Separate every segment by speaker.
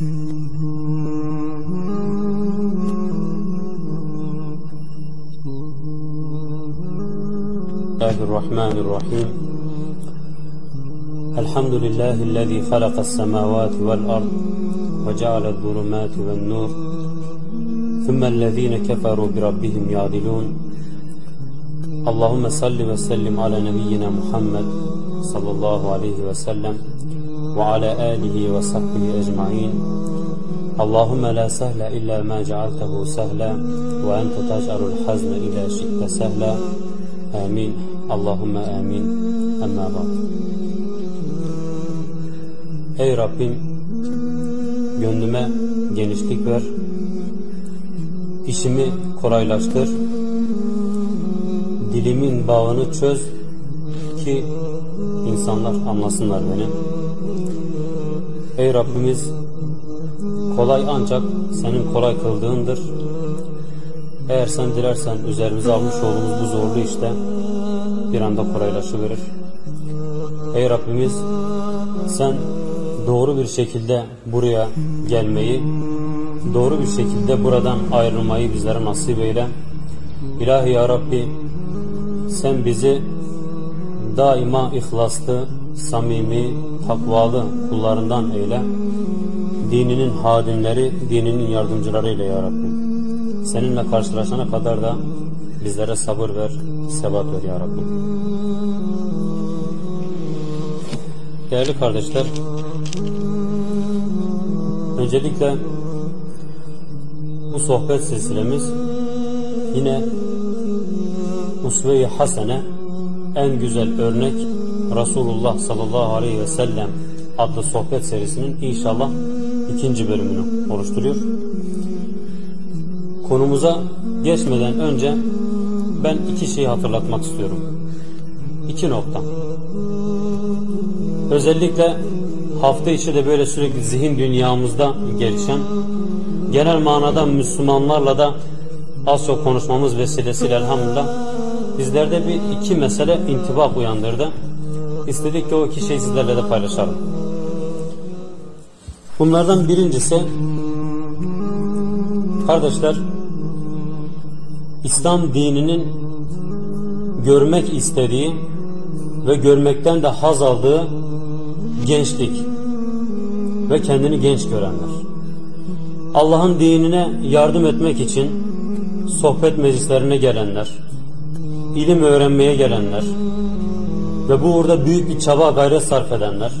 Speaker 1: الله الرحمن الرحيم. الحمد لله الذي خلق السماوات والأرض وجعل الظلمات والنور ثم الذين كفروا بربهم يعدلون. اللهم صل وسلم على نبينا محمد صلى الله عليه وسلم. وعلى آله وصحبه أجمعين اللهم لا سهل إلا ما جعلته سهلا وأنت تجعل الحزن إذا شئت سهلا آمين اللهم آمين أما بعد Ey Rabbim gönlüme genişlik ver işimi kolaylaştır dilimin bağını çöz ki insanlar anlasınlar beni Ey Rabbimiz kolay ancak senin kolay kıldığındır eğer sen dilersen üzerimize almış olduğumuz bu zorlu işte bir anda kolaylaşıverir. Ey Rabbimiz sen doğru bir şekilde buraya gelmeyi, doğru bir şekilde buradan ayrılmayı bizlere nasip eyle. İlahi Ya Rabbi sen bizi daima ihlaslı, samimi, takvalı kullarından eyle. Dininin hadimleri, dininin yardımcılarıyla Ya Rabbi. Seninle karşılaşana kadar da bizlere sabır ver, sebat ver Ya Rabbi. Değerli kardeşler, öncelikle bu sohbet silsilemiz yine usve-i hasene en güzel örnek Resulullah sallallahu aleyhi ve sellem adlı sohbet serisinin inşallah ikinci bölümünü oluşturuyor. Konumuza geçmeden önce ben iki şeyi hatırlatmak istiyorum. İki nokta. Özellikle hafta içi de böyle sürekli zihin dünyamızda gelişen, genel manada Müslümanlarla da az çok konuşmamız vesilesiyle elhamdülillah bizlerde bir iki mesele intibak uyandırdı. İstedik ki o iki şeyi sizlerle de paylaşalım. Bunlardan birincisi kardeşler İslam dininin görmek istediği ve görmekten de haz aldığı gençlik ve kendini genç görenler. Allah'ın dinine yardım etmek için sohbet meclislerine gelenler, ilim öğrenmeye gelenler ve bu uğurda büyük bir çaba gayret sarf edenler.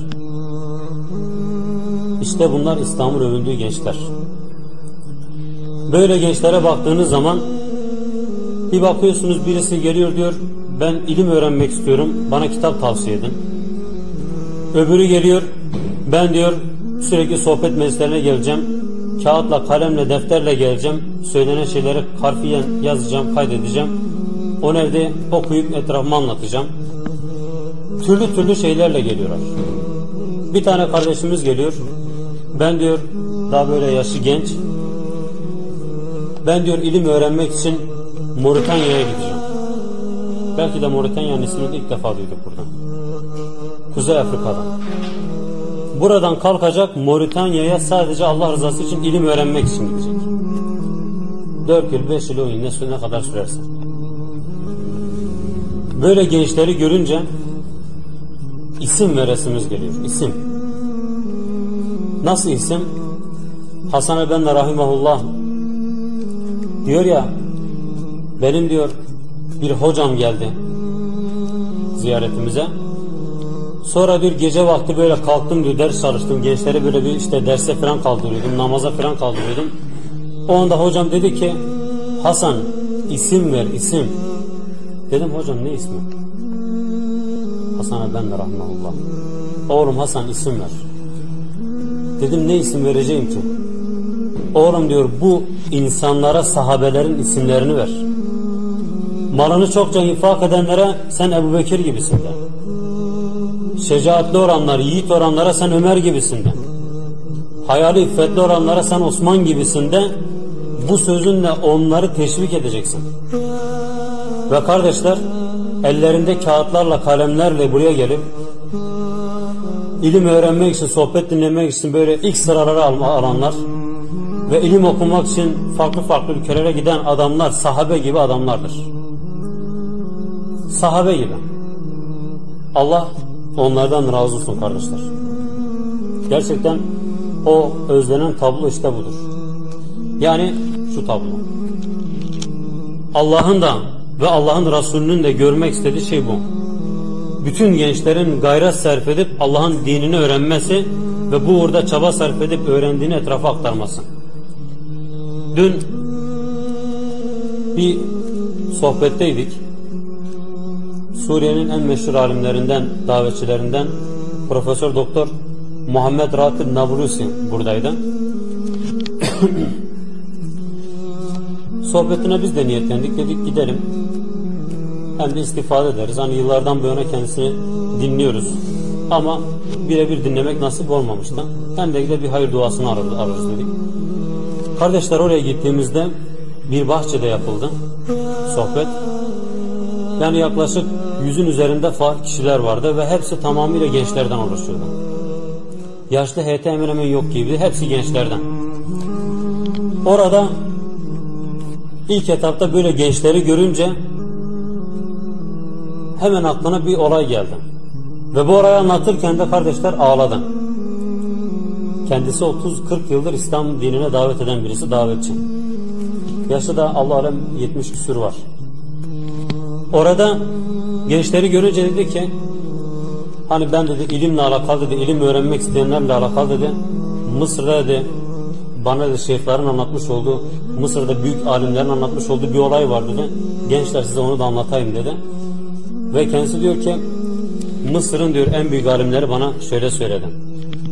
Speaker 1: İşte bunlar İslam'ın övündüğü gençler. Böyle gençlere baktığınız zaman bir bakıyorsunuz birisi geliyor diyor ben ilim öğrenmek istiyorum bana kitap tavsiye edin. Öbürü geliyor ben diyor sürekli sohbet meclislerine geleceğim. Kağıtla, kalemle, defterle geleceğim. Söylenen şeyleri harfiyen yazacağım, kaydedeceğim. Onu evde okuyup etrafıma anlatacağım. Türlü türlü şeylerle geliyorlar. Bir tane kardeşimiz geliyor. Ben diyor daha böyle yaşı genç. Ben diyor ilim öğrenmek için Moritanya'ya gideceğim. Belki de Moritanya'nın ismini ilk defa duyduk buradan. Kuzey Afrika'dan. Buradan kalkacak Moritanya'ya sadece Allah rızası için ilim öğrenmek için gidecek. 4 yıl, 5 yıl, 10 yıl ne, ne kadar sürerse. Böyle gençleri görünce isim veresimiz geliyor. İsim. Nasıl isim? Hasan Efendi Rahimahullah diyor ya benim diyor bir hocam geldi ziyaretimize. Sonra bir gece vakti böyle kalktım diyor ders çalıştım. Gençleri böyle bir işte derse falan kaldırıyordum. Namaza falan kaldırıyordum. O anda hocam dedi ki Hasan isim ver isim. Dedim hocam ne ismi? Hasan ben de rahmetullah. Oğlum Hasan isim ver. Dedim ne isim vereceğim ki? Oğlum diyor bu insanlara sahabelerin isimlerini ver. Malını çokça infak edenlere sen Ebu Bekir gibisin de. Şecaatli olanlar, yiğit olanlara sen Ömer gibisin de. Hayali iffetli olanlara sen Osman gibisin de. Bu sözünle onları teşvik edeceksin. Ve kardeşler ellerinde kağıtlarla kalemlerle buraya gelip ilim öğrenmek için, sohbet dinlemek için böyle ilk sıralara alanlar ve ilim okumak için farklı farklı ülkelere giden adamlar sahabe gibi adamlardır. Sahabe gibi. Allah onlardan razı olsun kardeşler. Gerçekten o özlenen tablo işte budur. Yani şu tablo. Allah'ın da ve Allah'ın Resulünün de görmek istediği şey bu. Bütün gençlerin gayret sarf edip Allah'ın dinini öğrenmesi ve bu uğurda çaba sarf edip öğrendiğini etrafa aktarması. Dün bir sohbetteydik. Suriye'nin en meşhur alimlerinden, davetçilerinden Profesör Doktor Muhammed Ratib Nablusi buradaydı. Sohbetine biz de niyetlendik. Dedik gidelim. Hem de istifade ederiz. Hani yıllardan bu yana kendisini dinliyoruz. Ama birebir dinlemek nasip olmamıştı. Hem de bir hayır duasını ararız, ararız dedik. Kardeşler oraya gittiğimizde bir bahçede yapıldı sohbet. Yani yaklaşık yüzün üzerinde farklı kişiler vardı ve hepsi tamamıyla gençlerden oluşuyordu. Yaşlı heyeti hemen hemen yok gibiydi. Hepsi gençlerden. Orada ilk etapta böyle gençleri görünce hemen aklına bir olay geldi. Ve bu olayı anlatırken de kardeşler ağladı. Kendisi 30-40 yıldır İslam dinine davet eden birisi davetçi. Yaşı da Allah alem 70 küsür var. Orada gençleri görünce dedi ki hani ben dedi ilimle alakalı dedi ilim öğrenmek isteyenlerle alakalı dedi Mısır'da dedi bana da şeyhlerin anlatmış olduğu Mısır'da büyük alimlerin anlatmış olduğu bir olay var dedi. Gençler size onu da anlatayım dedi. Ve kendisi diyor ki Mısır'ın diyor en büyük alimleri bana şöyle söyledi.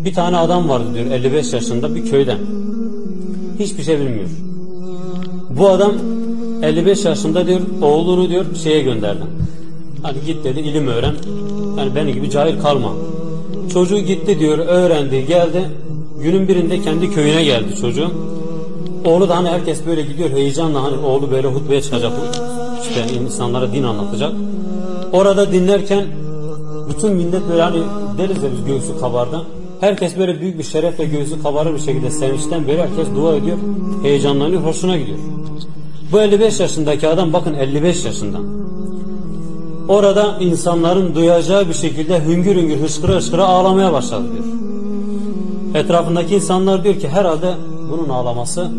Speaker 1: Bir tane adam vardı diyor 55 yaşında bir köyde. Hiçbir şey bilmiyor. Bu adam 55 yaşında diyor oğlunu diyor şeye gönderdi. Hadi git dedi ilim öğren. Yani benim gibi cahil kalma. Çocuğu gitti diyor öğrendi geldi. Günün birinde kendi köyüne geldi çocuğu. Oğlu da hani herkes böyle gidiyor heyecanla hani oğlu böyle hutbeye çıkacak. işte insanlara din anlatacak. Orada dinlerken bütün millet böyle hani deriz ya biz göğsü kabardı. Herkes böyle büyük bir şerefle göğsü kabarır bir şekilde sevinçten böyle herkes dua ediyor. Heyecanlanıyor, hoşuna gidiyor. Bu 55 yaşındaki adam bakın 55 yaşında. Orada insanların duyacağı bir şekilde hüngür hüngür hışkıra hışkıra ağlamaya başladı diyor. Etrafındaki insanlar diyor ki herhalde bunun ağlaması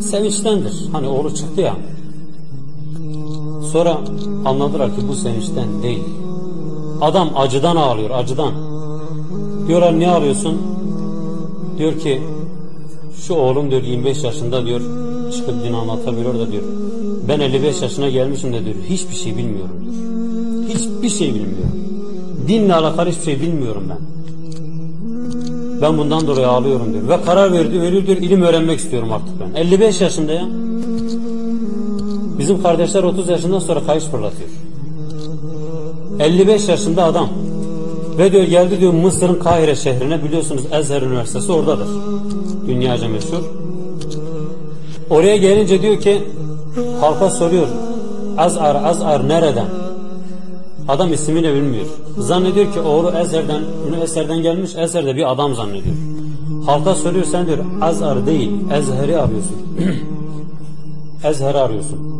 Speaker 1: sevinçtendir. Hani oğlu çıktı ya. Sonra anladılar ki bu sevinçten değil. Adam acıdan ağlıyor, acıdan. Diyorlar niye ağlıyorsun? Diyor ki şu oğlum diyor 25 yaşında diyor çıkıp din anlatabiliyor da diyor. Ben 55 yaşına gelmişim de diyor hiçbir şey bilmiyorum diyor. Hiçbir şey bilmiyorum. Dinle alakalı hiçbir şey bilmiyorum ben. Ben bundan dolayı ağlıyorum diyor. Ve karar verdi, veriyor diyor ilim öğrenmek istiyorum artık ben. 55 yaşında ya. Bizim kardeşler 30 yaşından sonra kayış fırlatıyor. 55 yaşında adam. Ve diyor geldi diyor Mısır'ın Kahire şehrine biliyorsunuz Ezher Üniversitesi oradadır. Dünyaca meşhur. Oraya gelince diyor ki halka soruyor Azar Azar nereden? Adam ismini bilmiyor. Zannediyor ki oğlu Ezher'den, Ezher'den gelmiş, Ezher'de bir adam zannediyor. Halka soruyor sen diyor Azar değil, Ezher'i arıyorsun. Ezher'i arıyorsun.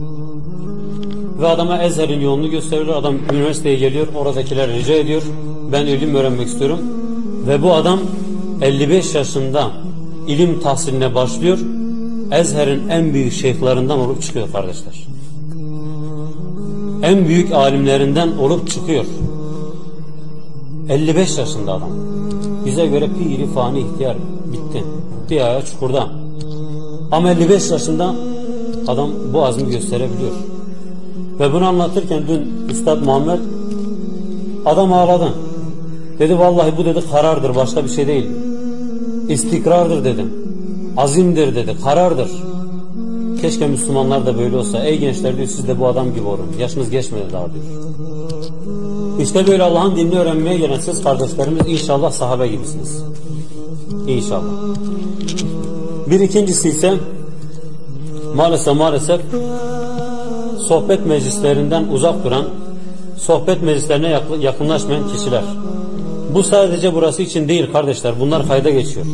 Speaker 1: Ve adama Ezher'in yolunu gösteriyor. Adam üniversiteye geliyor, oradakiler rica ediyor. Ben ilim öğrenmek istiyorum. Ve bu adam 55 yaşında ilim tahsiline başlıyor. Ezher'in en büyük şeyhlerinden olup çıkıyor kardeşler en büyük alimlerinden olup çıkıyor. 55 yaşında adam. Bize göre piri fani ihtiyar bitti. Bir ayağı çukurda. Ama 55 yaşında adam bu azmi gösterebiliyor. Ve bunu anlatırken dün Üstad Muhammed adam ağladı. Dedi vallahi bu dedi karardır başka bir şey değil. İstikrardır dedim. Azimdir dedi, karardır. Keşke Müslümanlar da böyle olsa. Ey gençler diyor siz de bu adam gibi olun. Yaşınız geçmedi daha diyor. İşte böyle Allah'ın dinini öğrenmeye gelen siz kardeşlerimiz inşallah sahabe gibisiniz. İnşallah. Bir ikincisi ise maalesef maalesef sohbet meclislerinden uzak duran, sohbet meclislerine yakınlaşmayan kişiler. Bu sadece burası için değil kardeşler. Bunlar kayda geçiyor.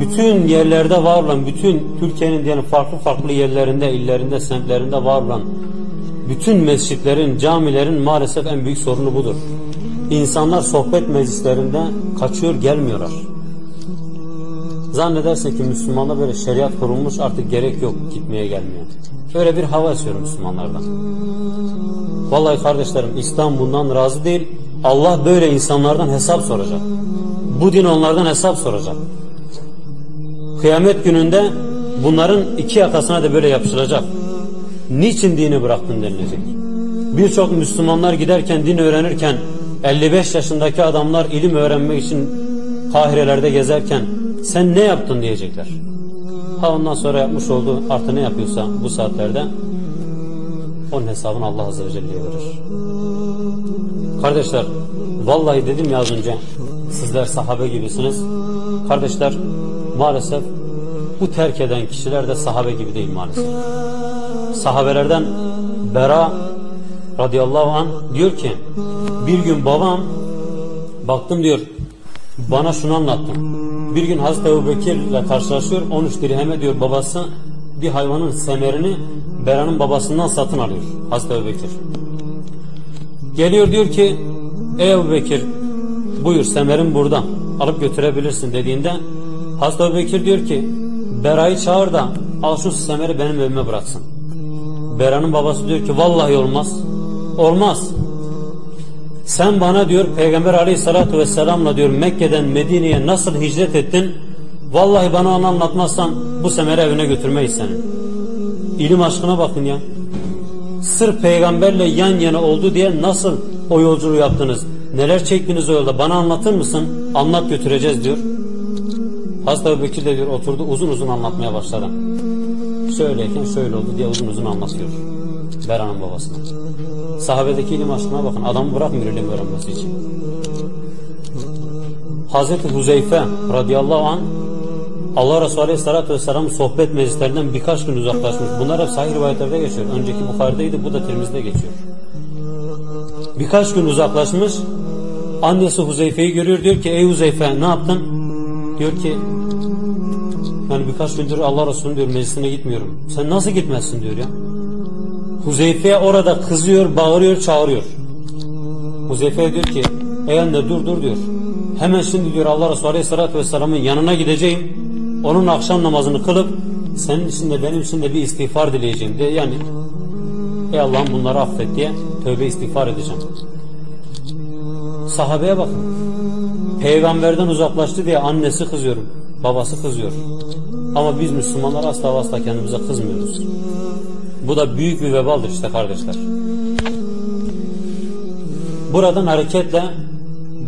Speaker 1: Bütün yerlerde var olan, bütün Türkiye'nin diyelim farklı farklı yerlerinde, illerinde, semtlerinde var olan bütün mescitlerin, camilerin maalesef en büyük sorunu budur. İnsanlar sohbet meclislerinde kaçıyor, gelmiyorlar. Zannedersin ki Müslümanlar böyle şeriat kurulmuş artık gerek yok gitmeye gelmeye. Öyle bir hava esiyor Müslümanlardan. Vallahi kardeşlerim İslam bundan razı değil. Allah böyle insanlardan hesap soracak. Bu din onlardan hesap soracak. Kıyamet gününde bunların iki yakasına da böyle yapışılacak. Niçin dini bıraktın denilecek. Birçok Müslümanlar giderken din öğrenirken 55 yaşındaki adamlar ilim öğrenmek için Kahirelerde gezerken sen ne yaptın diyecekler. Ha ondan sonra yapmış olduğu artı ne yapıyorsa bu saatlerde onun hesabını Allah Azze ve Celle'ye verir. Kardeşler vallahi dedim ya az önce sizler sahabe gibisiniz. Kardeşler maalesef bu terk eden kişiler de sahabe gibi değil maalesef. Sahabelerden Bera radıyallahu an diyor ki bir gün babam baktım diyor bana şunu anlattım. Bir gün Hazreti Ebu Bekir ile karşılaşıyor. 13 dirheme diyor babası bir hayvanın semerini Bera'nın babasından satın alıyor. Hazreti Ebu Bekir. Geliyor diyor ki ey Ebu Bekir buyur semerin burada alıp götürebilirsin dediğinde Hazreti Ebu Bekir diyor ki Bera'yı çağır da al şu semeri benim evime bıraksın. Bera'nın babası diyor ki vallahi olmaz. Olmaz. Sen bana diyor Peygamber aleyhissalatü vesselamla diyor Mekke'den Medine'ye nasıl hicret ettin? Vallahi bana onu anlatmazsan bu semeri evine götürmeyiz seni. İlim aşkına bakın ya. Sırf peygamberle yan yana oldu diye nasıl o yolculuğu yaptınız? Neler çektiniz o yolda? Bana anlatır mısın? Anlat götüreceğiz diyor. Hazreti Bekir de diyor oturdu uzun uzun anlatmaya başladı. Şöyleyken şöyle oldu diye uzun uzun anlatıyor. Bera'nın babasına. Sahabedeki ilim aşkına bakın. Adamı bırakmıyor ilim öğrenmesi için. Hazreti Huzeyfe radıyallahu an Allah Resulü Aleyhisselatü Vesselam'ın sohbet meclislerinden birkaç gün uzaklaşmış. Bunlar hep sahih rivayetlerde geçiyor. Önceki Bukhari'deydi, bu da Tirmiz'de geçiyor. Birkaç gün uzaklaşmış. Annesi Huzeyfe'yi görüyor. Diyor ki ey Huzeyfe ne yaptın? Diyor ki yani birkaç gündür Allah Resulü'nün diyor meclisine gitmiyorum. Sen nasıl gitmezsin diyor ya. Huzeyfe orada kızıyor, bağırıyor, çağırıyor. Huzeyfe diyor ki ey anne dur dur diyor. Hemen şimdi diyor Allah Resulü Aleyhisselatü Vesselam'ın yanına gideceğim. Onun akşam namazını kılıp senin için de benim için de bir istiğfar dileyeceğim diye yani ey Allah'ım bunları affet diye tövbe istiğfar edeceğim. Sahabeye bakın. Peygamberden uzaklaştı diye annesi kızıyor, babası kızıyor. Ama biz Müslümanlar asla asla kendimize kızmıyoruz. Bu da büyük bir vebaldir işte kardeşler. Buradan hareketle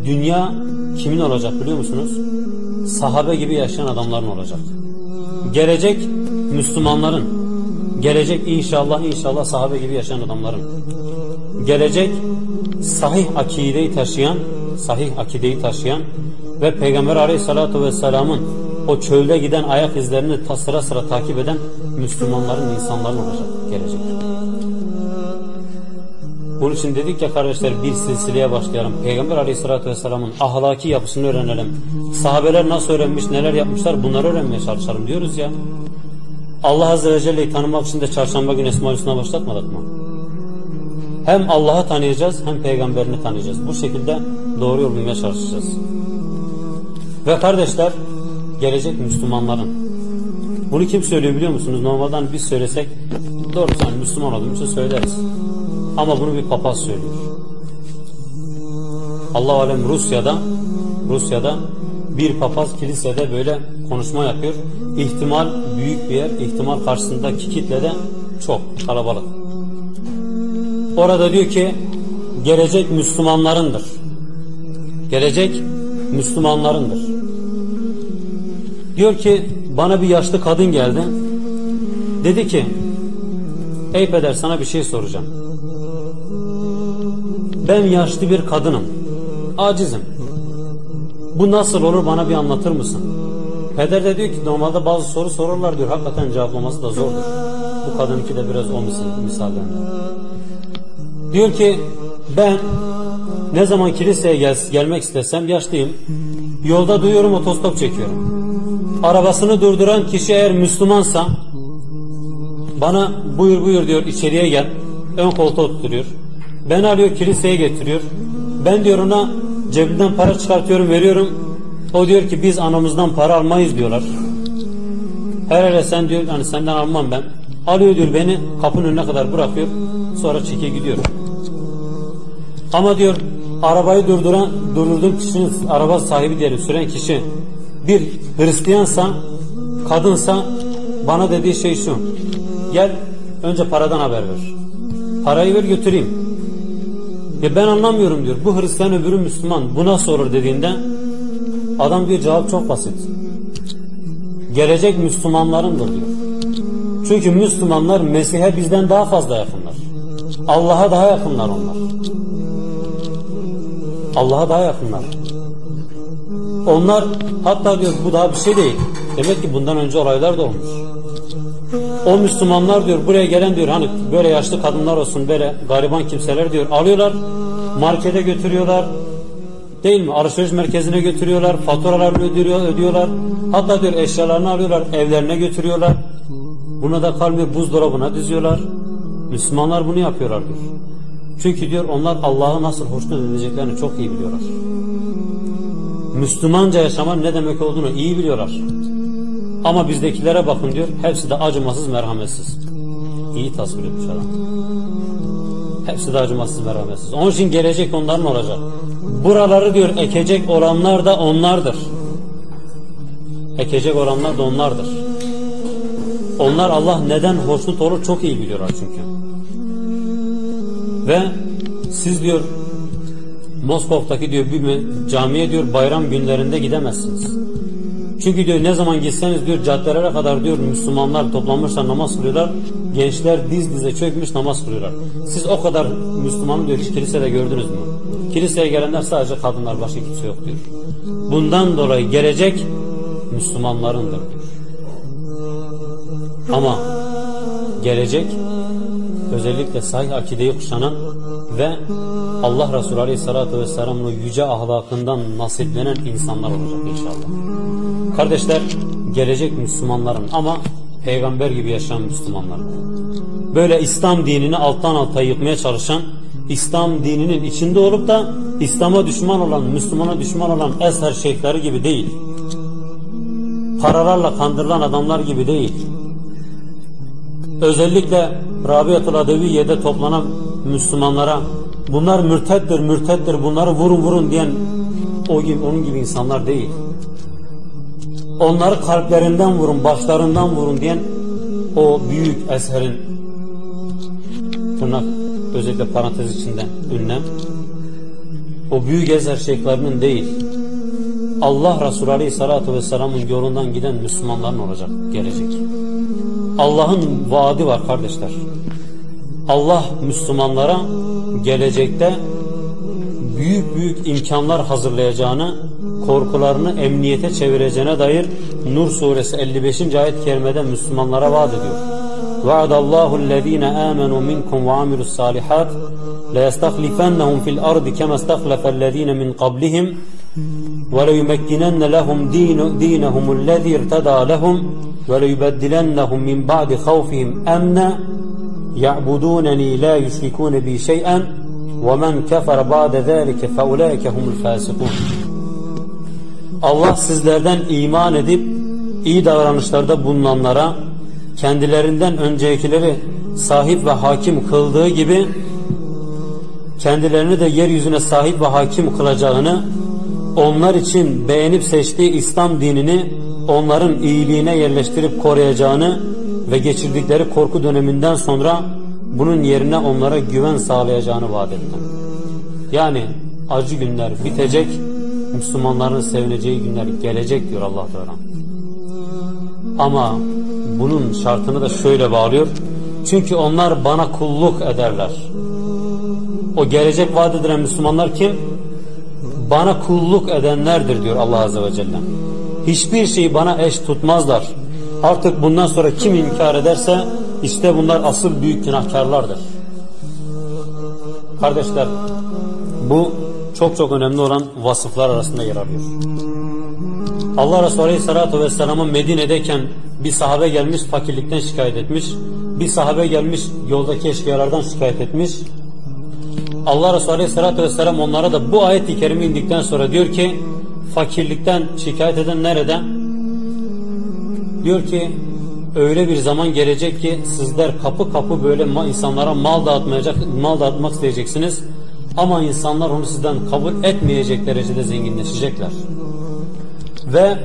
Speaker 1: dünya kimin olacak biliyor musunuz? Sahabe gibi yaşayan adamların olacak. Gelecek Müslümanların, gelecek inşallah inşallah sahabe gibi yaşayan adamların. Gelecek sahih akideyi taşıyan, sahih akideyi taşıyan ve Peygamber Aleyhisselatü Vesselam'ın o çölde giden ayak izlerini sıra sıra takip eden Müslümanların, insanların olacak Bunun için dedik ya kardeşler bir silsileye başlayalım. Peygamber Aleyhisselatü Vesselam'ın ahlaki yapısını öğrenelim. Sahabeler nasıl öğrenmiş, neler yapmışlar bunları öğrenmeye çalışalım diyoruz ya. Allah Azze ve Celle'yi tanımak için de çarşamba günü Esma Hüsna'ya başlatmadık mı? Hem Allah'ı tanıyacağız hem peygamberini tanıyacağız. Bu şekilde doğru yol bulmaya çalışacağız. Ve kardeşler gelecek Müslümanların. Bunu kim söylüyor biliyor musunuz? Normalden biz söylesek doğru sen Müslüman olduğum için söyleriz. Ama bunu bir papaz söylüyor. Allah alem Rusya'da Rusya'da bir papaz kilisede böyle konuşma yapıyor. İhtimal büyük bir yer, ihtimal karşısındaki kitle de çok kalabalık. Orada diyor ki gelecek Müslümanlarındır. Gelecek Müslümanlarındır. Diyor ki bana bir yaşlı kadın geldi. Dedi ki ey peder sana bir şey soracağım. Ben yaşlı bir kadınım. Acizim. Bu nasıl olur bana bir anlatır mısın? Peder de diyor ki normalde bazı soru sorarlar diyor. Hakikaten cevaplaması da zordur. Bu kadınki de biraz o misal, misallerinde. Diyor ki ben ne zaman kiliseye gel, gelmek istesem yaşlıyım. Yolda duyuyorum otostop çekiyorum. Arabasını durduran kişi eğer Müslümansa bana buyur buyur diyor içeriye gel. Ön koltuğa oturuyor. Beni alıyor kiliseye getiriyor. Ben diyor ona cebinden para çıkartıyorum veriyorum. O diyor ki biz anamızdan para almayız diyorlar. Herhalde sen diyor hani senden almam ben. Alıyor diyor beni kapının önüne kadar bırakıyor. Sonra çeke gidiyor. Ama diyor arabayı durduran durdurduğum kişinin araba sahibi diyelim süren kişi bir Hristiyansa kadınsa bana dediği şey şu. Gel önce paradan haber ver. Parayı ver götüreyim. Ya ben anlamıyorum diyor. Bu Hristiyan öbürü Müslüman. Bu nasıl olur dediğinde adam diyor cevap çok basit. Gelecek Müslümanlarındır diyor. Çünkü Müslümanlar Mesih'e bizden daha fazla yakınlar. Allah'a daha yakınlar onlar. Allah'a daha yakınlar. Onlar hatta diyor bu daha bir şey değil. Demek ki bundan önce olaylar da olmuş. O Müslümanlar diyor buraya gelen diyor hani böyle yaşlı kadınlar olsun böyle gariban kimseler diyor alıyorlar markete götürüyorlar değil mi? Alışveriş merkezine götürüyorlar faturalarını ödüyor, ödüyorlar. Hatta diyor eşyalarını alıyorlar evlerine götürüyorlar. Buna da kalmıyor buzdolabına diziyorlar Müslümanlar bunu yapıyorlar diyor. Çünkü diyor onlar Allah'ı nasıl hoşnut edeceklerini çok iyi biliyorlar. Müslümanca yaşamanın ne demek olduğunu iyi biliyorlar ama bizdekilere bakın diyor. Hepsi de acımasız, merhametsiz. İyi tasvir etmiş adam. Hepsi de acımasız, merhametsiz. Onun için gelecek onların olacak. Buraları diyor ekecek olanlar da onlardır. Ekecek olanlar da onlardır. Onlar Allah neden hoşnut olur çok iyi biliyorlar çünkü. Ve siz diyor Moskov'daki diyor bir camiye diyor bayram günlerinde gidemezsiniz. Çünkü diyor ne zaman gitseniz diyor caddelere kadar diyor Müslümanlar toplanmışlar namaz kılıyorlar. Gençler diz dize çökmüş namaz kılıyorlar. Siz o kadar Müslümanı diyor hiç kilisede gördünüz mü? Kiliseye gelenler sadece kadınlar başka kimse yok diyor. Bundan dolayı gelecek Müslümanlarındır diyor. Ama gelecek özellikle sahih akideyi kuşanan ve Allah Resulü Aleyhisselatü Vesselam'ın yüce ahlakından nasiplenen insanlar olacak inşallah. Kardeşler gelecek Müslümanların ama peygamber gibi yaşayan Müslümanlar. Böyle İslam dinini alttan alta yıkmaya çalışan, İslam dininin içinde olup da İslam'a düşman olan, Müslümana düşman olan eser şeyhleri gibi değil. Paralarla kandırılan adamlar gibi değil. Özellikle Rabiatul Adeviye'de toplanan Müslümanlara bunlar mürteddir, mürteddir, bunları vurun vurun diyen o gibi, onun gibi insanlar değil. Onları kalplerinden vurun, başlarından vurun diyen o büyük eserin tırnak özellikle parantez içinde ünlem o büyük eser şeyhlerinin değil Allah Resulü Aleyhisselatü Vesselam'ın yolundan giden Müslümanların olacak gelecek. Allah'ın vaadi var kardeşler. Allah Müslümanlara gelecekte büyük büyük imkanlar hazırlayacağını, korkularını emniyete çevireceğine dair Nur suresi 55. ayet-i kerimede Müslümanlara vaat ediyor. وَعَدَ اللّٰهُ الَّذ۪ينَ آمَنُوا مِنْكُمْ وَعَمِلُوا الصَّالِحَاتِ لَيَسْتَخْلِفَنَّهُمْ فِي الْأَرْضِ كَمَا اسْتَخْلَفَ الَّذ۪ينَ مِنْ قَبْلِهِمْ وَلَيُمَكِّنَنَّ لَهُمْ دِينُ دِينَهُمُ الَّذ۪ي ارْتَدَى لَهُمْ وَلَيُبَدِّلَنَّهُمْ مِنْ بَعْدِ خَوْفِهِمْ أَمْنًا يَعْبُدُونَنِي لَا يُشْرِكُونَ بِي شَيْئًا وَمَنْ كَفَرَ بَعْدَ ذَٰلِكَ فَاُولَٰئِكَ هُمُ الْفَاسِقُونَ Allah sizlerden iman edip iyi davranışlarda bulunanlara kendilerinden öncekileri sahip ve hakim kıldığı gibi kendilerini de yeryüzüne sahip ve hakim kılacağını onlar için beğenip seçtiği İslam dinini onların iyiliğine yerleştirip koruyacağını ve geçirdikleri korku döneminden sonra bunun yerine onlara güven sağlayacağını vaat etti. Yani acı günler bitecek, Müslümanların sevineceği günler gelecek diyor Allah Teala. Ama bunun şartını da şöyle bağlıyor. Çünkü onlar bana kulluk ederler. O gelecek vaat edilen Müslümanlar kim? Bana kulluk edenlerdir diyor Allah Azze ve Celle. Hiçbir şeyi bana eş tutmazlar. Artık bundan sonra kim inkar ederse işte bunlar asıl büyük günahkarlardır. Kardeşler bu çok çok önemli olan vasıflar arasında yer alıyor. Allah Resulü Aleyhisselatü Vesselam'ın Medine'deyken bir sahabe gelmiş fakirlikten şikayet etmiş. Bir sahabe gelmiş yoldaki eşkıyalardan şikayet etmiş. Allah Resulü Aleyhisselatü Vesselam onlara da bu ayet-i kerime indikten sonra diyor ki fakirlikten şikayet eden nerede? Diyor ki öyle bir zaman gelecek ki sizler kapı kapı böyle insanlara mal dağıtmayacak, mal dağıtmak isteyeceksiniz. Ama insanlar onu sizden kabul etmeyecek derecede zenginleşecekler. Ve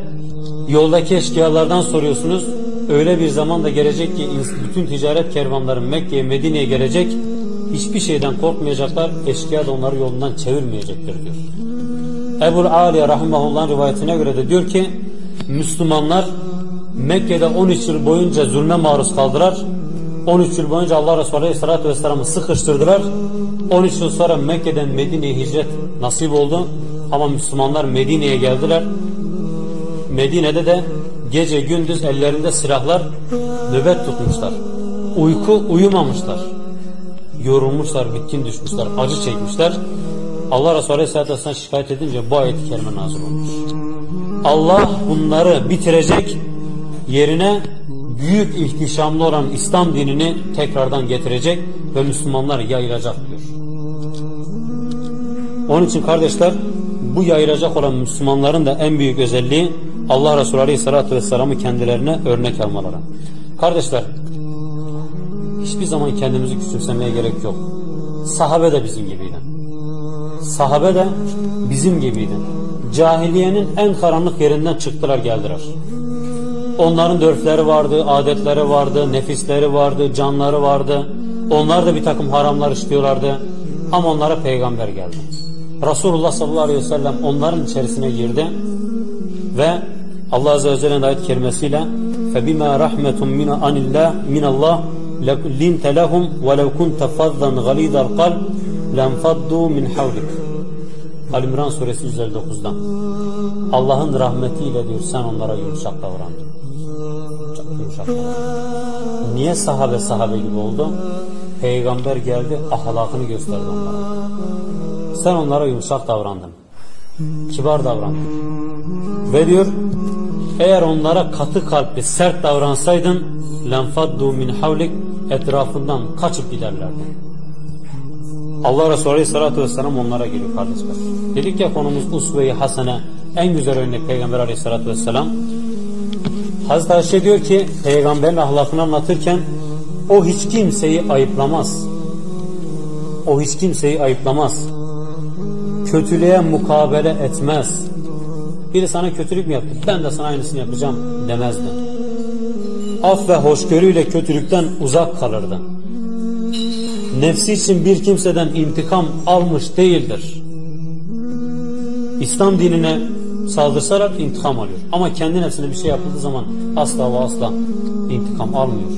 Speaker 1: yoldaki eşkıyalardan soruyorsunuz. Öyle bir zaman da gelecek ki bütün ticaret kervanları Mekke'ye, Medine'ye gelecek. Hiçbir şeyden korkmayacaklar. Eşkıya da onları yolundan çevirmeyecektir diyor. Ebu Aliye Rahimahullah'ın rivayetine göre de diyor ki Müslümanlar Mekke'de 13 yıl boyunca zulme maruz kaldılar. 13 yıl boyunca Allah Resulü Aleyhisselatü Vesselam'ı sıkıştırdılar. 13 yıl sonra Mekke'den Medine'ye hicret nasip oldu. Ama Müslümanlar Medine'ye geldiler. Medine'de de gece gündüz ellerinde silahlar nöbet tutmuşlar. Uyku uyumamışlar. Yorulmuşlar, bitkin düşmüşler, acı çekmişler. Allah Resulü Aleyhisselatü Vesselam şikayet edince bu ayet-i kerime nazil olmuş. Allah bunları bitirecek, yerine büyük ihtişamlı olan İslam dinini tekrardan getirecek ve Müslümanlar yayılacak diyor. Onun için kardeşler bu yayılacak olan Müslümanların da en büyük özelliği Allah Resulü Aleyhisselatü Vesselam'ı kendilerine örnek almaları. Kardeşler hiçbir zaman kendimizi küçümsemeye gerek yok. Sahabe de bizim gibiydi. Sahabe de bizim gibiydi. Cahiliyenin en karanlık yerinden çıktılar geldiler. Onların dörfleri vardı, adetleri vardı, nefisleri vardı, canları vardı. Onlar da bir takım haramlar işliyorlardı. Ama onlara peygamber geldi. Resulullah sallallahu aleyhi ve sellem onların içerisine girdi ve Allah azze ve celle'nin ayet kerimesiyle فَبِمَا رَحْمَةٌ مِنَ عَنِ اللّٰهِ مِنَ اللّٰهِ لِنْتَ لَهُمْ وَلَوْ كُنْتَ فَضًّا غَلِيظَ الْقَلْبِ لَنْفَضُّوا مِنْ حَوْلِكَ Ali suresi 159'dan Allah'ın rahmetiyle diyor sen onlara yumuşak davrandın. Yumuşak. Niye sahabe sahabe gibi oldu? Peygamber geldi ahlakını gösterdi onlara. Sen onlara yumuşak davrandın. Kibar davrandın. Ve diyor eğer onlara katı kalpli sert davransaydın lenfaddu min havlik etrafından kaçıp giderlerdi. Allah Resulü Aleyhisselatü Vesselam onlara geliyor kardeşler. Dedik ya konumuz usve-i hasene en güzel örnek Peygamber Aleyhisselatü Vesselam. Hazreti Ayşe diyor ki peygamberin ahlakını anlatırken o hiç kimseyi ayıplamaz. O hiç kimseyi ayıplamaz. Kötülüğe mukabele etmez. Biri sana kötülük mü yaptı? Ben de sana aynısını yapacağım demezdi. Af ve hoşgörüyle kötülükten uzak kalırdı nefsi için bir kimseden intikam almış değildir. İslam dinine saldırsalar intikam alıyor. Ama kendi nefsine bir şey yapıldığı zaman asla ve asla intikam almıyor.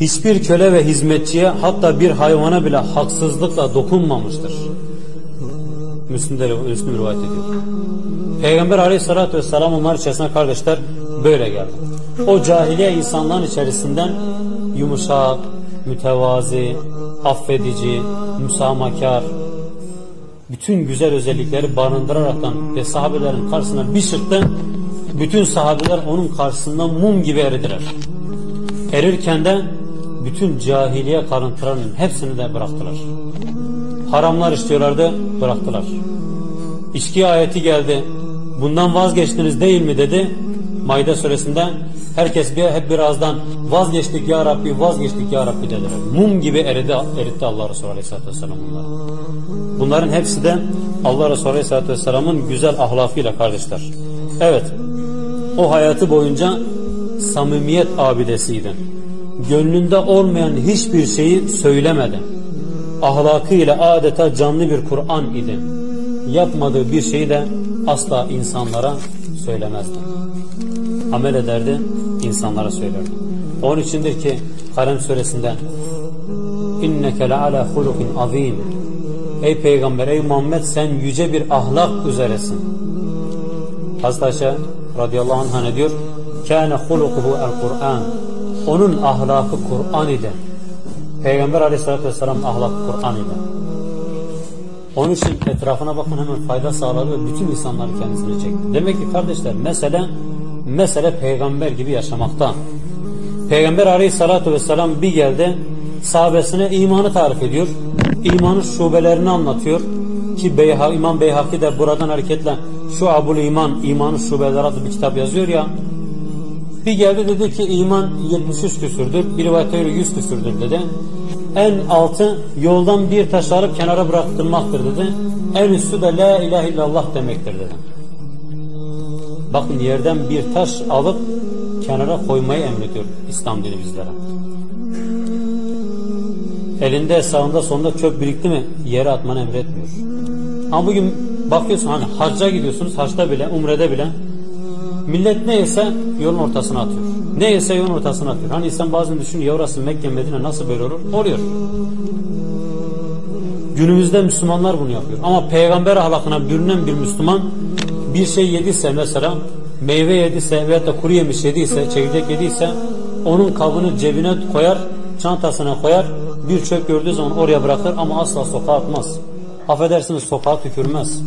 Speaker 1: Hiçbir köle ve hizmetçiye hatta bir hayvana bile haksızlıkla dokunmamıştır. Müslüm'de Müslüm rivayet ediyor. Peygamber aleyhissalatü vesselam onlar içerisinde kardeşler böyle geldi. O cahiliye insanların içerisinden yumuşak, mütevazi, affedici, müsamakar, bütün güzel özellikleri barındıraraktan ve sahabelerin karşısına bir çıktı, bütün sahabeler onun karşısında mum gibi eridiler. Erirken de bütün cahiliye karıntılarının hepsini de bıraktılar. Haramlar istiyorlardı, bıraktılar. İçki ayeti geldi. Bundan vazgeçtiniz değil mi dedi. Maide suresinde herkes bir, hep birazdan vazgeçtik ya Rabbi vazgeçtik ya Rabbi dediler. Mum gibi eridi, eritti Allah Resulü Aleyhisselatü Vesselam bunları. Bunların hepsi de Allah Resulü Aleyhisselatü Vesselam'ın güzel ahlakıyla kardeşler. Evet o hayatı boyunca samimiyet abidesiydi. Gönlünde olmayan hiçbir şeyi söylemedi. Ahlakıyla adeta canlı bir Kur'an idi. Yapmadığı bir şeyi de asla insanlara söylemezdi amel ederdi, insanlara söylerdi. Onun içindir ki Kalem suresinde inneke le ala hulukin azim Ey peygamber, ey Muhammed sen yüce bir ahlak üzeresin. Hazreti Ayşe radıyallahu anh ne diyor? Kâne hulukuhu el Kur'an. Onun ahlakı Kur'an idi. Peygamber aleyhissalatü vesselam ahlak Kur'an idi. Onun için etrafına bakın hemen fayda sağladı ve bütün insanları kendisine çekti. Demek ki kardeşler mesele mesele peygamber gibi yaşamakta. Peygamber aleyhissalatü vesselam bir geldi sahabesine imanı tarif ediyor. İmanın şubelerini anlatıyor. Ki Beyha, İmam Beyhaki de buradan hareketle şu Abul İman, İmanın Şubeleri adlı bir kitap yazıyor ya. Bir geldi dedi ki iman 73 küsürdür. Bir rivayete göre 100 küsürdür dedi. En altı yoldan bir taş alıp kenara bıraktırmaktır dedi. En üstü de la ilahe illallah demektir dedi. Bakın yerden bir taş alıp kenara koymayı emrediyor İslam dini bizlere. Elinde sağında sonunda çöp birikti mi yere atmanı emretmiyor. Ama bugün bakıyorsun hani hacca gidiyorsunuz haçta bile umrede bile millet neyse yolun ortasına atıyor. Neyse yolun ortasına atıyor. Hani insan bazen düşünüyor orası Mekke Medine nasıl böyle olur? Oluyor. Günümüzde Müslümanlar bunu yapıyor. Ama peygamber ahlakına bürünen bir Müslüman bir şey yediyse mesela meyve yediyse veya da kuru yemiş yediyse, çekirdek yediyse onun kabını cebine koyar, çantasına koyar, bir çöp gördüğü zaman oraya bırakır ama asla sokağa atmaz. Affedersiniz sokağa tükürmez.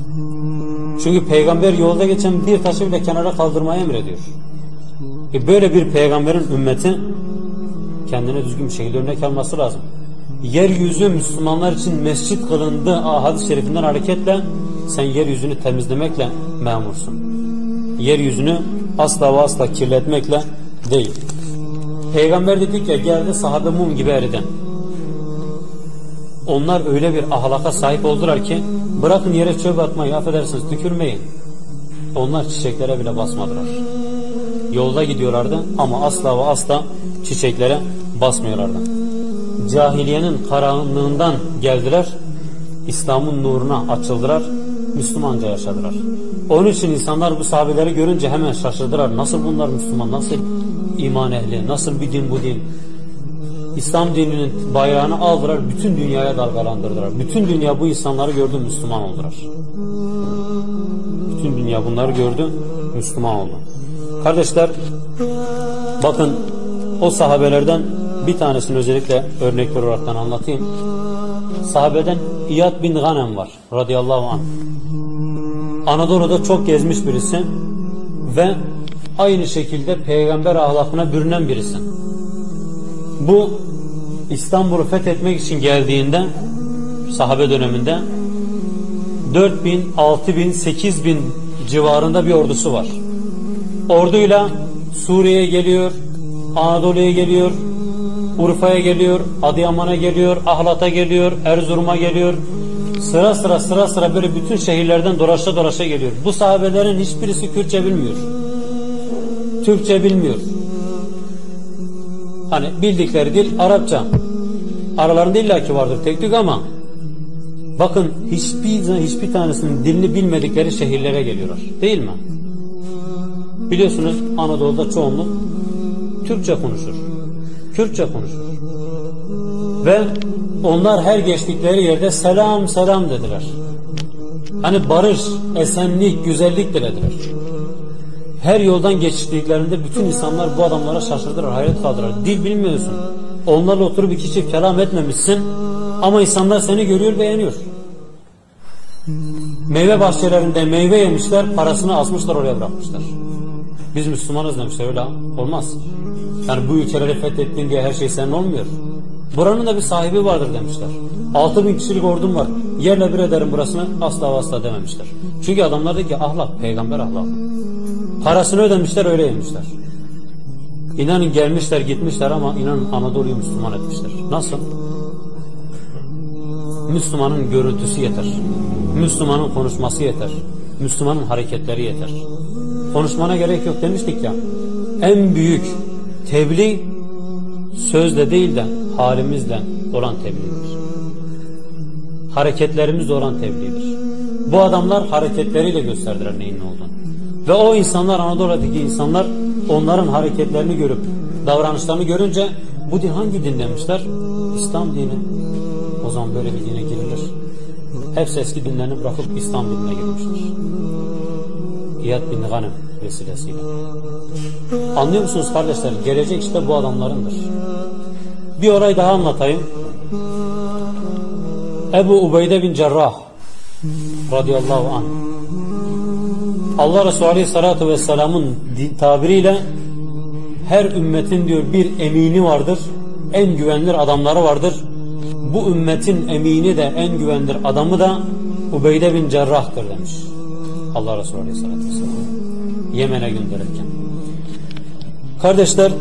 Speaker 1: Çünkü peygamber yolda geçen bir taşı bile kenara kaldırmayı emrediyor. E böyle bir peygamberin ümmeti kendine düzgün bir şekilde örnek alması lazım. Yeryüzü Müslümanlar için mescit kılındı hadis-i şerifinden hareketle sen yeryüzünü temizlemekle memursun. Yeryüzünü asla ve asla kirletmekle değil. Peygamber dedik ya geldi sahabe mum gibi eriden. Onlar öyle bir ahlaka sahip oldular ki bırakın yere çöp atmayı affedersiniz tükürmeyin. Onlar çiçeklere bile basmadılar. Yolda gidiyorlardı ama asla ve asla çiçeklere basmıyorlardı. Cahiliyenin karanlığından geldiler, İslam'ın nuruna açıldılar, Müslümanca yaşadılar. Onun için insanlar bu sahabeleri görünce hemen şaşırdılar. Nasıl bunlar Müslüman, nasıl iman ehli, nasıl bir din bu din? İslam dininin bayrağını aldılar, bütün dünyaya dalgalandırdılar. Bütün dünya bu insanları gördü, Müslüman oldular. Bütün dünya bunları gördü, Müslüman oldu. Kardeşler, bakın o sahabelerden bir tanesini özellikle örnekler olarak anlatayım. Sahabeden İyad bin Ganem var radıyallahu anh. Anadolu'da çok gezmiş birisi ve aynı şekilde peygamber ahlakına bürünen birisi. Bu İstanbul'u fethetmek için geldiğinde sahabe döneminde 4 bin, 6 bin, 8 bin civarında bir ordusu var. Orduyla Suriye'ye geliyor, Anadolu'ya geliyor, Urfa'ya geliyor, Adıyaman'a geliyor, Ahlat'a geliyor, Erzurum'a geliyor. Sıra sıra sıra sıra böyle bütün şehirlerden dolaşa dolaşa geliyor. Bu sahabelerin hiçbirisi Kürtçe bilmiyor. Türkçe bilmiyor. Hani bildikleri dil Arapça. Aralarında illaki vardır tek tük ama bakın hiçbir hiçbir tanesinin dilini bilmedikleri şehirlere geliyorlar. Değil mi? Biliyorsunuz Anadolu'da çoğunluk Türkçe konuşur. Kürtçe konuşur. Ve onlar her geçtikleri yerde selam selam dediler. Hani barış, esenlik, güzellik dilediler. Her yoldan geçtiklerinde bütün insanlar bu adamlara şaşırdılar, hayret kaldılar. Dil bilmiyorsun. Onlarla oturup iki çift kelam etmemişsin. Ama insanlar seni görüyor, beğeniyor. Meyve bahçelerinde meyve yemişler, parasını asmışlar oraya bırakmışlar. Biz Müslümanız demişler öyle olmaz. Yani bu ülkeleri fethettin diye her şey senin olmuyor. Buranın da bir sahibi vardır demişler. Altı bin kişilik ordum var. Yerle bir ederim burasını asla asla dememişler. Çünkü adamlar dedi ki ahlak, peygamber ahlakı. Parasını ödemişler öyle yemişler. İnanın gelmişler gitmişler ama inanın Anadolu'yu Müslüman etmişler. Nasıl? Müslümanın görüntüsü yeter. Müslümanın konuşması yeter. Müslümanın hareketleri yeter. Konuşmana gerek yok demiştik ya. En büyük tebliğ sözle değil de halimizle olan tebliğdir. Hareketlerimizle olan tebliğdir. Bu adamlar hareketleriyle gösterdiler neyin ne olduğunu. Ve o insanlar Anadolu'daki insanlar onların hareketlerini görüp davranışlarını görünce bu din hangi din demişler? İslam dini. O zaman böyle bir dine girilir. Hepsi eski dinlerini bırakıp İslam dinine girmiştir. İyad bin Ganem vesilesiyle. Anlıyor musunuz kardeşler? Gelecek işte bu adamlarındır. Bir olay daha anlatayım. Ebu Ubeyde bin Cerrah radıyallahu anh Allah Resulü Aleyhisselatü Vesselam'ın tabiriyle her ümmetin diyor bir emini vardır. En güvenilir adamları vardır. Bu ümmetin emini de en güvenilir adamı da Ubeyde bin Cerrah'tır demiş. Allah Resulü Aleyhisselatü Vesselam. Yemen'e gönderirken. Kardeşler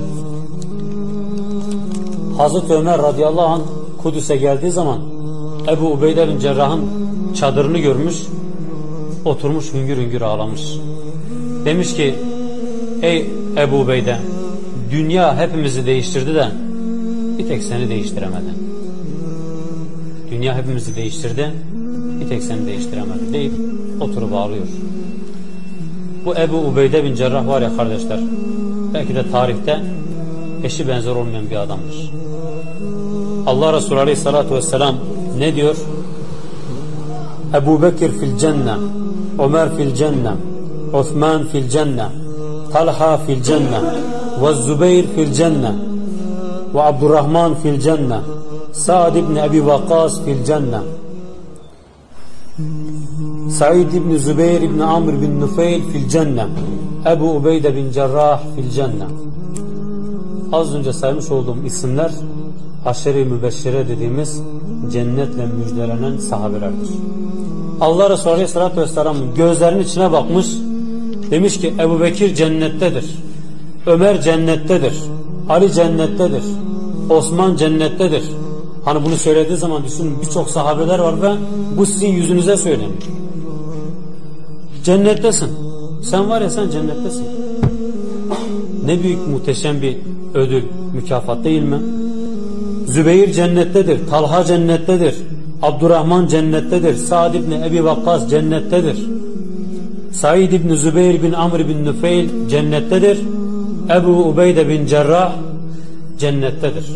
Speaker 1: Hazreti Ömer radıyallahu anh Kudüs'e geldiği zaman Ebu Ubeyde bin Cerrah'ın çadırını görmüş oturmuş hüngür hüngür ağlamış. Demiş ki ey Ebu Ubeyde dünya hepimizi değiştirdi de bir tek seni değiştiremedi. Dünya hepimizi değiştirdi tek seni değiştiremedi deyip oturup ağlıyor. Bu Ebu Ubeyde bin Cerrah var ya kardeşler belki de tarihte eşi benzer olmayan bir adamdır. Allah Resulü Aleyhisselatü Vesselam ne diyor? Ebu Bekir fil cenne, Ömer fil cenne, Osman fil cenne, Talha fil cenne, ve Zübeyir fil cenne, ve Abdurrahman fil cenne, Sa'd ibn Ebi Vakas fil cenne, Said ibn Zübeyir ibn Amr bin Nufeyl fil cenne, Ebu Ubeyde bin Cerrah fil cenne. Az önce saymış olduğum isimler aşeri mübeşşire dediğimiz cennetle müjdelenen sahabelerdir. Allah Resulü Aleyhisselatü Vesselam gözlerinin içine bakmış demiş ki Ebu Bekir cennettedir Ömer cennettedir Ali cennettedir Osman cennettedir hani bunu söylediği zaman düşünün birçok sahabeler var ve bu sizin yüzünüze söyleniyor cennettesin sen var ya sen cennettesin ne büyük muhteşem bir ödül mükafat değil mi Zübeyir cennettedir Talha cennettedir Abdurrahman cennettedir. Sa'd ibn Ebi Vakkas cennettedir. Said ibn Zübeyir bin Amr bin Nüfeyl cennettedir. Ebu Ubeyde bin Cerrah cennettedir.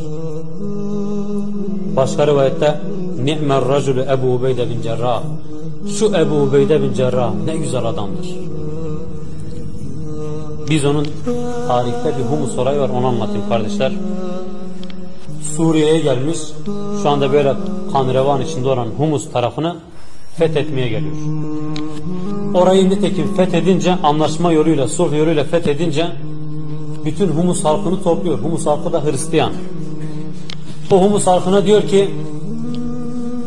Speaker 1: Başka rivayette Ni'mer racülü Ebu Ubeyde bin Cerrah. Şu Ebu Ubeyde bin Cerrah ne güzel adamdır. Biz onun tarihte bir humus olayı var onu anlatayım kardeşler. Suriye'ye gelmiş. Şu anda böyle kan revan içinde olan Humus tarafını fethetmeye geliyor. Orayı nitekim fethedince anlaşma yoluyla, sulh yoluyla fethedince bütün Humus halkını topluyor. Humus halkı da Hristiyan. O Humus halkına diyor ki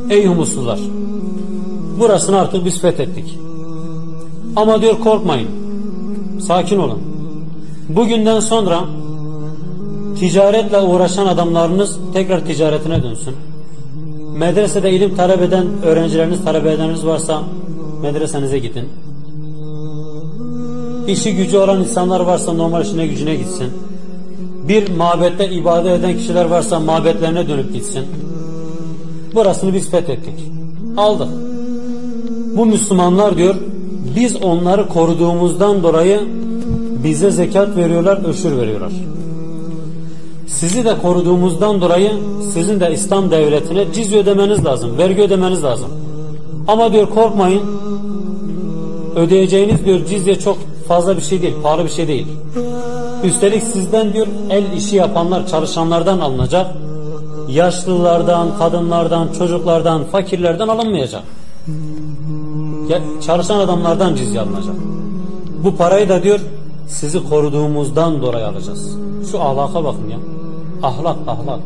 Speaker 1: Ey Humuslular burasını artık biz fethettik. Ama diyor korkmayın. Sakin olun. Bugünden sonra ticaretle uğraşan adamlarınız tekrar ticaretine dönsün. Medresede ilim talep eden öğrencileriniz, talebeleriniz varsa medresenize gidin. İşi gücü olan insanlar varsa normal işine gücüne gitsin. Bir mabette ibadet eden kişiler varsa mabetlerine dönüp gitsin. Burasını biz fethettik. Aldık. Bu Müslümanlar diyor biz onları koruduğumuzdan dolayı bize zekat veriyorlar, öşür veriyorlar. Sizi de koruduğumuzdan dolayı sizin de İslam devletine cizye ödemeniz lazım, vergi ödemeniz lazım. Ama diyor korkmayın, ödeyeceğiniz diyor cizye çok fazla bir şey değil, pahalı bir şey değil. Üstelik sizden diyor el işi yapanlar, çalışanlardan alınacak. Yaşlılardan, kadınlardan, çocuklardan, fakirlerden alınmayacak. Ya, çalışan adamlardan cizye alınacak. Bu parayı da diyor sizi koruduğumuzdan dolayı alacağız. Şu ahlaka bakın ya. Ahlak ahlak.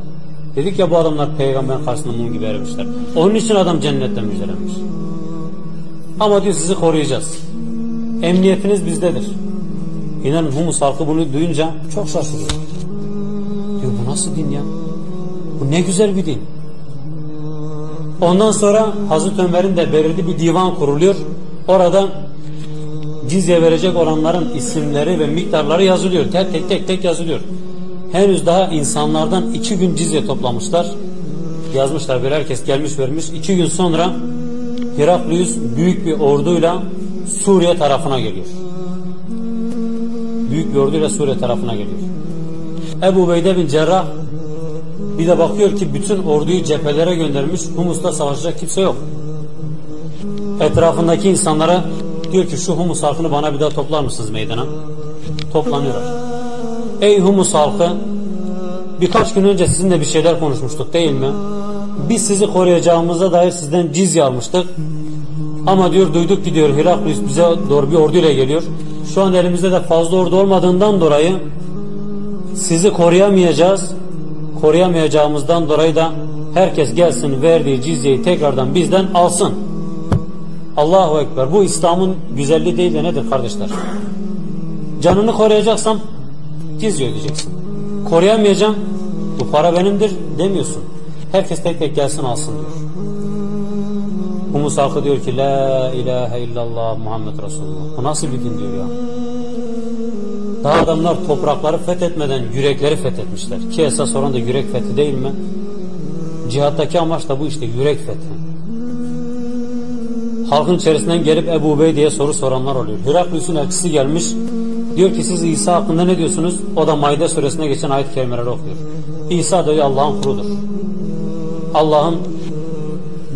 Speaker 1: Dedik ya bu adamlar peygamber karşısında mum gibi erimişler. Onun için adam cennetten müjdelenmiş. Ama diyor sizi koruyacağız. Emniyetiniz bizdedir. İnanın Humus halkı bunu duyunca çok şaşırıyor. Diyor bu nasıl din ya? Bu ne güzel bir din. Ondan sonra Hazreti Ömer'in de belirli bir divan kuruluyor. Orada cizye verecek olanların isimleri ve miktarları yazılıyor. Tek tek tek tek yazılıyor. Henüz daha insanlardan iki gün cizye toplamışlar. Yazmışlar böyle herkes gelmiş vermiş. İki gün sonra Heraklius büyük bir orduyla Suriye tarafına geliyor. Büyük bir orduyla Suriye tarafına geliyor. Ebu Beyde bin Cerrah bir de bakıyor ki bütün orduyu cephelere göndermiş. Humus'ta savaşacak kimse yok. Etrafındaki insanlara diyor ki şu Humus halkını bana bir daha toplar mısınız meydana? Toplanıyorlar. Ey Humus halkı birkaç gün önce sizinle bir şeyler konuşmuştuk değil mi? Biz sizi koruyacağımıza dair sizden cizye almıştık. Ama diyor duyduk ki diyor Heraklius bize doğru bir orduyla geliyor. Şu an elimizde de fazla ordu olmadığından dolayı sizi koruyamayacağız. Koruyamayacağımızdan dolayı da herkes gelsin verdiği cizyeyi tekrardan bizden alsın. Allahu Ekber. Bu İslam'ın güzelliği değil de nedir kardeşler? Canını koruyacaksam cizye ödeyeceksin. Koruyamayacağım bu para benimdir demiyorsun. Herkes tek tek gelsin alsın diyor. Humus halkı diyor ki La ilahe illallah Muhammed Resulullah. Bu nasıl bir din diyor ya. Daha adamlar toprakları fethetmeden yürekleri fethetmişler. Ki esas olan da yürek fethi değil mi? Cihattaki amaç da bu işte yürek fethi. Halkın içerisinden gelip Ebu Bey diye soru soranlar oluyor. Heraklius'un elçisi gelmiş. Diyor ki siz İsa hakkında ne diyorsunuz? O da Maide suresine geçen ayet kelimeleri okuyor. İsa diyor Allah'ın kuludur. Allah'ın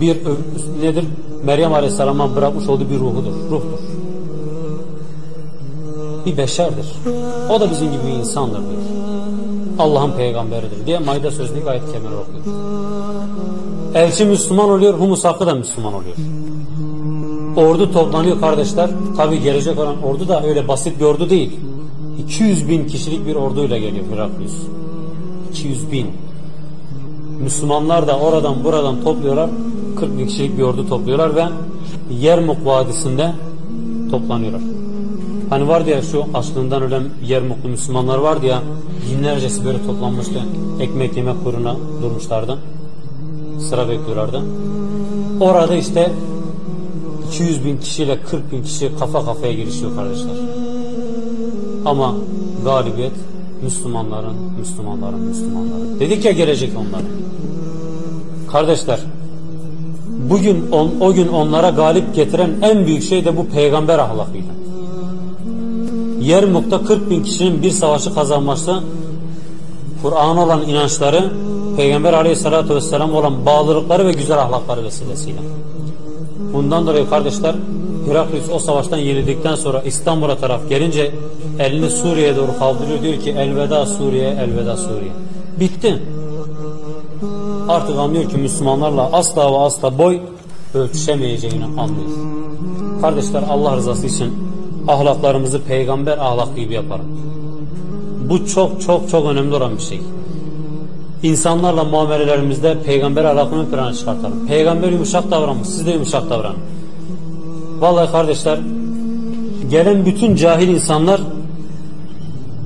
Speaker 1: bir nedir? Meryem Aleyhisselam'a bırakmış olduğu bir ruhudur. Ruhtur. Bir beşerdir. O da bizim gibi bir insandır diyor. Allah'ın peygamberidir diye Maide suresindeki ayet kelimeleri okuyor. Elçi Müslüman oluyor, Humus hakkı da Müslüman oluyor. Ordu toplanıyor kardeşler. Tabi gelecek olan ordu da öyle basit bir ordu değil. 200 bin kişilik bir orduyla geliyor Heraklius. 200 bin. Müslümanlar da oradan buradan topluyorlar. 40 bin kişilik bir ordu topluyorlar ve Yermuk Vadisi'nde toplanıyorlar. Hani vardı ya şu açlığından ölen Yermuklu Müslümanlar vardı ya binlercesi böyle toplanmıştı. Ekmek yemek kuruna durmuşlardı. Sıra bekliyorlardı. Orada işte 200 bin kişiyle 40 bin kişi kafa kafaya girişiyor kardeşler. Ama galibiyet Müslümanların, Müslümanların, Müslümanların. Dedik ya gelecek onlar. Kardeşler, bugün on, o gün onlara galip getiren en büyük şey de bu peygamber ahlakıydı. Yermuk'ta 40 bin kişinin bir savaşı kazanması, Kur'an olan inançları, Peygamber aleyhissalatü vesselam olan bağlılıkları ve güzel ahlakları vesilesiyle. Bundan dolayı kardeşler Heraklius o savaştan yenildikten sonra İstanbul'a taraf gelince elini Suriye'ye doğru kaldırıyor diyor ki elveda Suriye elveda Suriye. Bitti. Artık anlıyor ki Müslümanlarla asla ve asla boy ölçüşemeyeceğini anlıyor. Kardeşler Allah rızası için ahlaklarımızı peygamber ahlakı gibi yapalım. Bu çok çok çok önemli olan bir şey. İnsanlarla muamelelerimizde peygamber ahlakını plana çıkartalım. Peygamber yumuşak davranmış, siz de yumuşak davranın. Vallahi kardeşler, gelen bütün cahil insanlar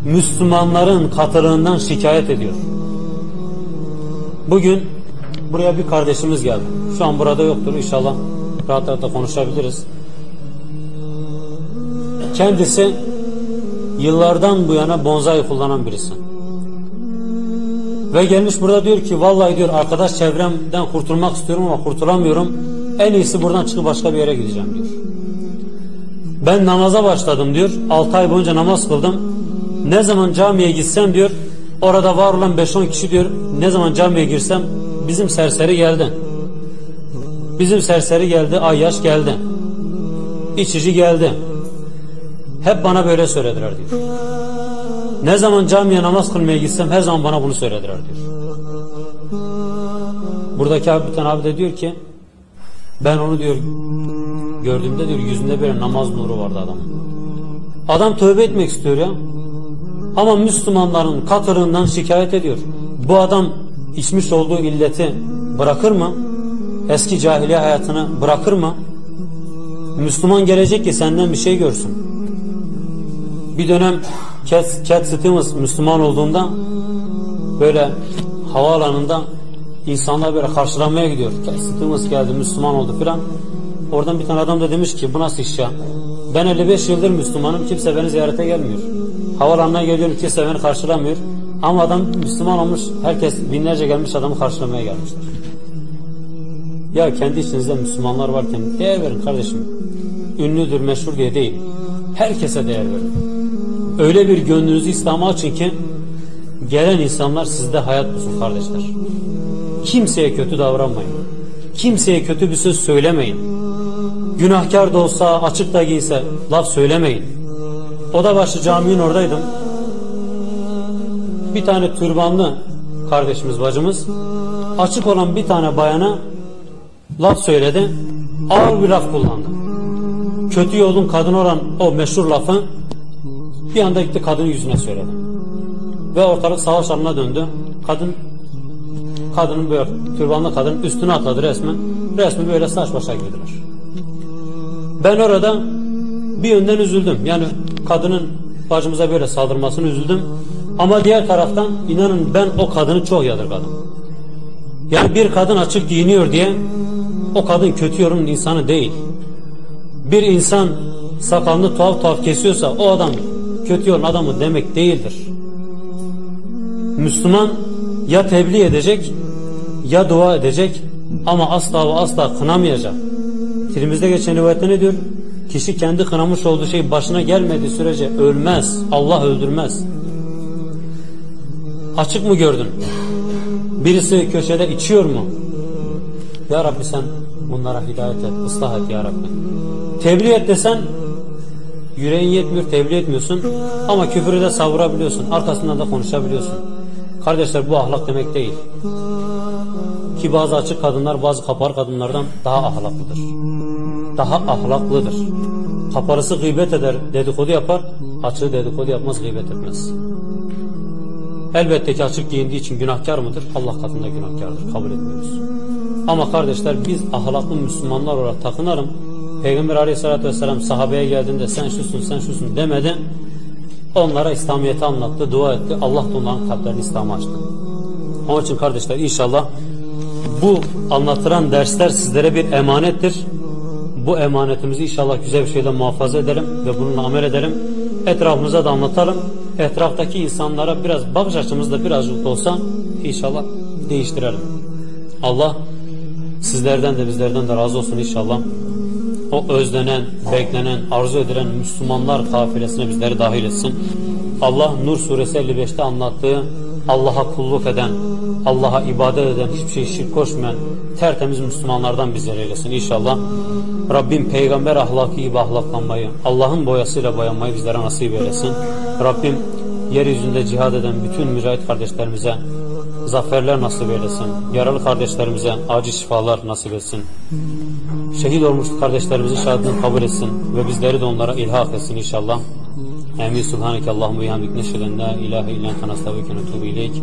Speaker 1: Müslümanların katılığından şikayet ediyor. Bugün buraya bir kardeşimiz geldi. Şu an burada yoktur inşallah. Rahat rahat da konuşabiliriz. Kendisi yıllardan bu yana bonsai kullanan birisi. Ve gelmiş burada diyor ki vallahi diyor arkadaş çevremden kurtulmak istiyorum ama kurtulamıyorum. En iyisi buradan çıkıp başka bir yere gideceğim diyor. Ben namaza başladım diyor. 6 ay boyunca namaz kıldım. Ne zaman camiye gitsem diyor orada var olan 5-10 kişi diyor ne zaman camiye girsem bizim serseri geldi. Bizim serseri geldi, ayyaş geldi. İçici geldi. Hep bana böyle söylediler diyor. Ne zaman camiye namaz kılmaya gitsem her zaman bana bunu söylediler diyor. Buradaki abi bir tane abi de diyor ki ben onu diyor gördüğümde diyor yüzünde böyle namaz nuru vardı adamın. Adam tövbe etmek istiyor ya. Ama Müslümanların katırından şikayet ediyor. Bu adam içmiş olduğu illeti bırakır mı? Eski cahiliye hayatını bırakır mı? Müslüman gelecek ki senden bir şey görsün. Bir dönem Cat, Cat Stevens Müslüman olduğunda böyle havaalanında insanlar böyle karşılamaya gidiyor. Cat Stevens geldi Müslüman oldu filan. Oradan bir tane adam da demiş ki bu nasıl iş ya? Ben 55 yıldır Müslümanım kimse beni ziyarete gelmiyor. Havalanına geliyorum kimse beni karşılamıyor. Ama adam Müslüman olmuş herkes binlerce gelmiş adamı karşılamaya gelmişler. Ya kendi içinizde Müslümanlar varken değer verin kardeşim. Ünlüdür meşhur diye değil. Herkese değer verin. Öyle bir gönlünüzü İslam'a açın ki gelen insanlar sizde hayat bulsun kardeşler. Kimseye kötü davranmayın. Kimseye kötü bir söz söylemeyin. Günahkar da olsa, açık da giyse laf söylemeyin. Oda başı caminin oradaydım. Bir tane türbanlı kardeşimiz, bacımız açık olan bir tane bayana laf söyledi. ağır bir laf kullandı. Kötü yolun kadın olan o meşhur lafı bir anda gitti kadının yüzüne söyledi. Ve ortalık savaş alanına döndü. Kadın kadının böyle türbanlı kadın üstüne atladı resmen. Resmen böyle saç başa girdiler. Ben orada bir yönden üzüldüm. Yani kadının bacımıza böyle saldırmasını üzüldüm. Ama diğer taraftan inanın ben o kadını çok yadırgadım. Yani bir kadın açık giyiniyor diye o kadın kötü yorumun insanı değil. Bir insan sakalını tuhaf tuhaf kesiyorsa o adam kötü yolun adamı demek değildir. Müslüman ya tebliğ edecek ya dua edecek ama asla ve asla kınamayacak. Dilimizde geçen rivayette ne diyor? Kişi kendi kınamış olduğu şey başına gelmediği sürece ölmez. Allah öldürmez. Açık mı gördün? Birisi köşede içiyor mu? Ya Rabbi sen bunlara hidayet et, ıslah et ya Rabbi. Tebliğ et desen yüreğin yetmiyor, tebliğ etmiyorsun ama küfürü de savurabiliyorsun. Arkasından da konuşabiliyorsun. Kardeşler bu ahlak demek değil. Ki bazı açık kadınlar bazı kapar kadınlardan daha ahlaklıdır. Daha ahlaklıdır. Kaparısı gıybet eder, dedikodu yapar, açığı dedikodu yapmaz, gıybet etmez. Elbette ki açık giyindiği için günahkar mıdır? Allah katında günahkardır. Kabul etmiyoruz. Ama kardeşler biz ahlaklı Müslümanlar olarak takınalım. Peygamber aleyhissalatü vesselam sahabeye geldiğinde sen şusun sen şusun demedi. Onlara İslamiyet'i anlattı, dua etti. Allah da onların kalplerini İslam'a açtı. Onun için kardeşler inşallah bu anlatılan dersler sizlere bir emanettir. Bu emanetimizi inşallah güzel bir şeyle muhafaza edelim ve bununla amel edelim. Etrafımıza da anlatalım. Etraftaki insanlara biraz bakış açımızda birazcık da olsa inşallah değiştirelim. Allah sizlerden de bizlerden de razı olsun inşallah. O özlenen, beklenen, arzu edilen Müslümanlar kafilesine bizleri dahil etsin. Allah Nur suresi 55'te anlattığı Allah'a kulluk eden, Allah'a ibadet eden, hiçbir şey şirk koşmayan tertemiz Müslümanlardan bizleri eylesin inşallah. Rabbim peygamber ahlakı gibi ahlaklanmayı, Allah'ın boyasıyla boyanmayı bizlere nasip eylesin. Rabbim yeryüzünde cihad eden bütün mücahit kardeşlerimize zaferler nasip eylesin. Yaralı kardeşlerimize acil şifalar nasip etsin. Şehit olmuş kardeşlerimizin şahadını kabul etsin ve bizleri de onlara ilhak etsin inşallah. Emin subhaneke Allahümme bihamdik neşheden la ilahe illen tenastavike netubu ileyk.